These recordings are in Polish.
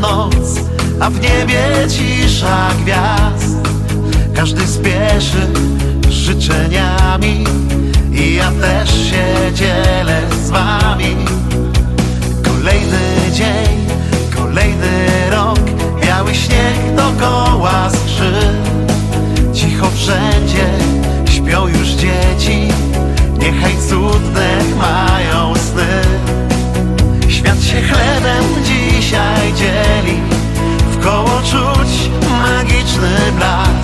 noc, a w niebie cisza gwiazd. Każdy spieszy życzeniami i ja też się dzielę z wami. Kolejny dzień, kolejny rok, biały śnieg dookoła skrzyp. Cicho wszędzie śpią już dzieci, niechaj cudne mają sny. Świat się chlebem dzisiaj dzieli W koło czuć magiczny blask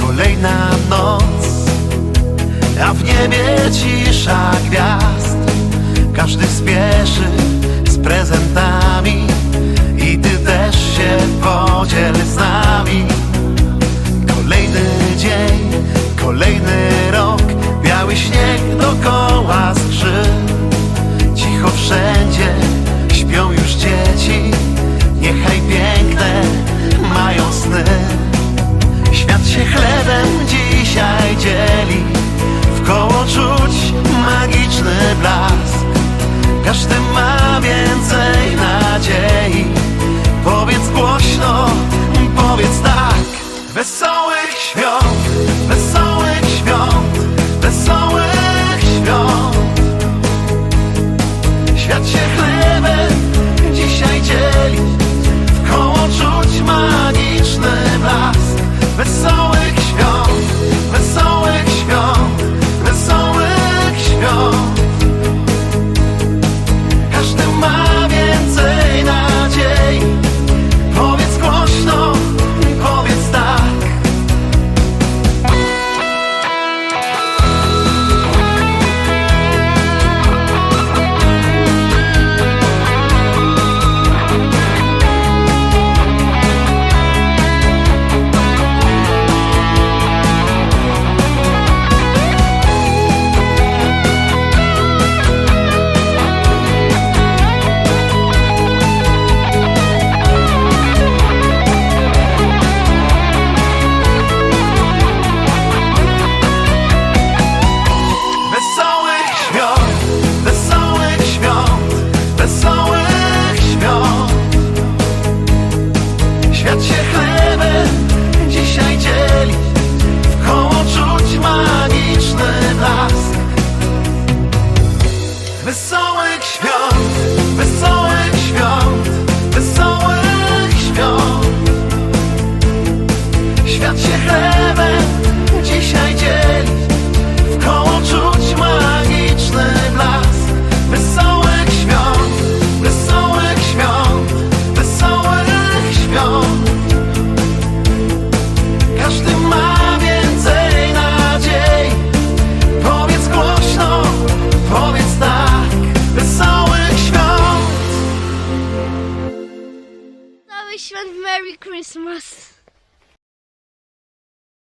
kolejna noc, a w niebie cisza gwiazd. Każdy spieszy So wish and Merry Christmas.